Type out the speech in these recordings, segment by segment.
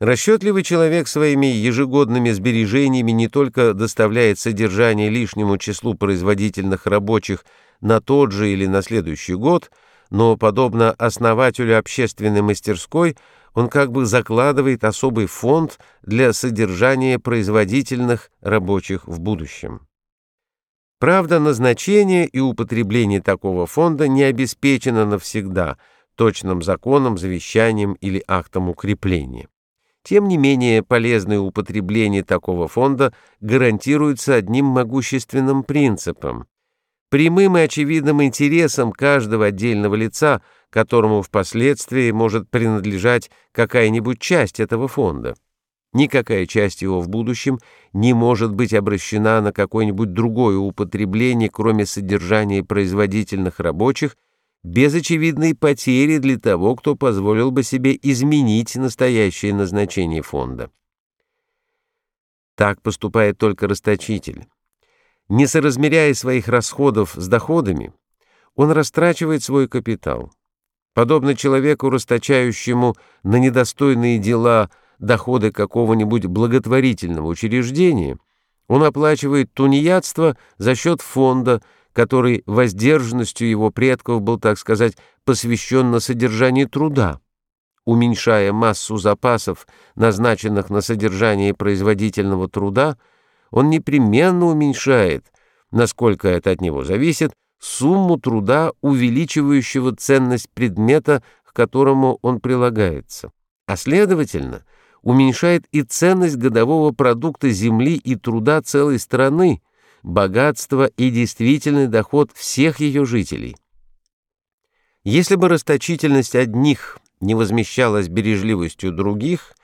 Расчетливый человек своими ежегодными сбережениями не только доставляет содержание лишнему числу производительных рабочих на тот же или на следующий год, но, подобно основателю общественной мастерской, он как бы закладывает особый фонд для содержания производительных рабочих в будущем. Правда, назначение и употребление такого фонда не обеспечено навсегда точным законом, завещанием или актом укрепления. Тем не менее, полезное употребление такого фонда гарантируется одним могущественным принципом – прямым и очевидным интересом каждого отдельного лица, которому впоследствии может принадлежать какая-нибудь часть этого фонда. Никакая часть его в будущем не может быть обращена на какое-нибудь другое употребление, кроме содержания производительных рабочих без очевидной потери для того, кто позволил бы себе изменить настоящее назначение фонда. Так поступает только расточитель. Не соразмеряя своих расходов с доходами, он растрачивает свой капитал. Подобно человеку, расточающему на недостойные дела доходы какого-нибудь благотворительного учреждения, он оплачивает тунеядство за счет фонда, который воздержанностью его предков был, так сказать, посвящен на содержание труда. Уменьшая массу запасов, назначенных на содержание производительного труда, он непременно уменьшает, насколько это от него зависит, сумму труда, увеличивающего ценность предмета, к которому он прилагается, а следовательно, уменьшает и ценность годового продукта земли и труда целой страны, богатство и действительный доход всех ее жителей. Если бы расточительность одних не возмещалась бережливостью других,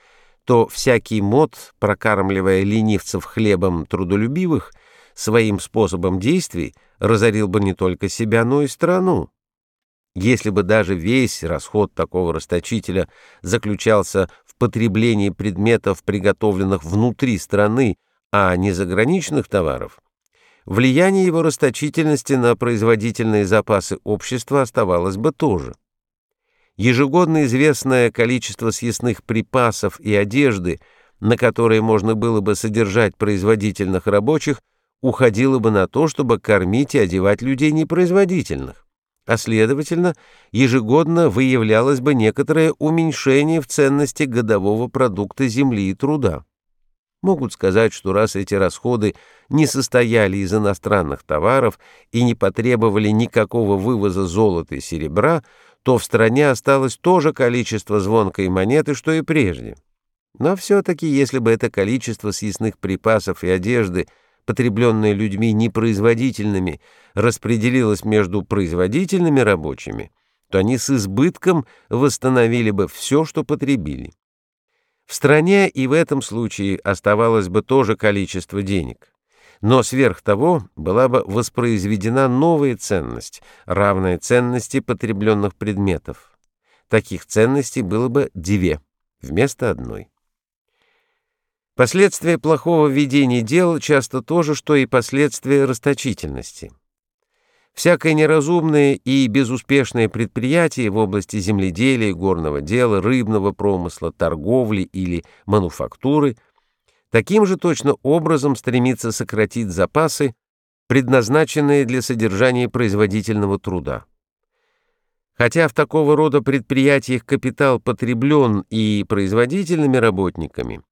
то всякий мод, прокармливая ленивцев хлебом трудолюбивых, своим способом действий разорил бы не только себя, но и страну. Если бы даже весь расход такого расточителя заключался в потреблении предметов, приготовленных внутри страны, а не заграничных товаров, влияние его расточительности на производительные запасы общества оставалось бы тоже. Ежегодно известное количество съестных припасов и одежды, на которые можно было бы содержать производительных рабочих, уходило бы на то, чтобы кормить и одевать людей непроизводительных, а следовательно, ежегодно выявлялось бы некоторое уменьшение в ценности годового продукта земли и труда. Могут сказать, что раз эти расходы не состояли из иностранных товаров и не потребовали никакого вывоза золота и серебра, то в стране осталось то же количество звонкой монеты, что и прежде. Но все-таки, если бы это количество съестных припасов и одежды, потребленное людьми непроизводительными, распределилось между производительными рабочими, то они с избытком восстановили бы все, что потребили. В стране и в этом случае оставалось бы то же количество денег. Но сверх того была бы воспроизведена новая ценность, равная ценности потребленных предметов. Таких ценностей было бы две вместо одной. Последствия плохого ведения дел часто то же, что и последствия расточительности. Всякое неразумное и безуспешное предприятие в области земледелия, горного дела, рыбного промысла, торговли или мануфактуры таким же точно образом стремится сократить запасы, предназначенные для содержания производительного труда. Хотя в такого рода предприятиях капитал потреблен и производительными работниками,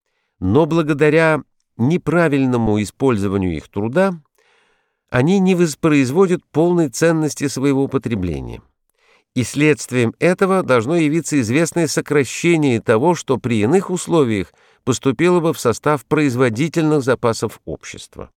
но благодаря неправильному использованию их труда они не воспроизводят полной ценности своего потребления. И следствием этого должно явиться известное сокращение того, что при иных условиях поступило бы в состав производительных запасов общества.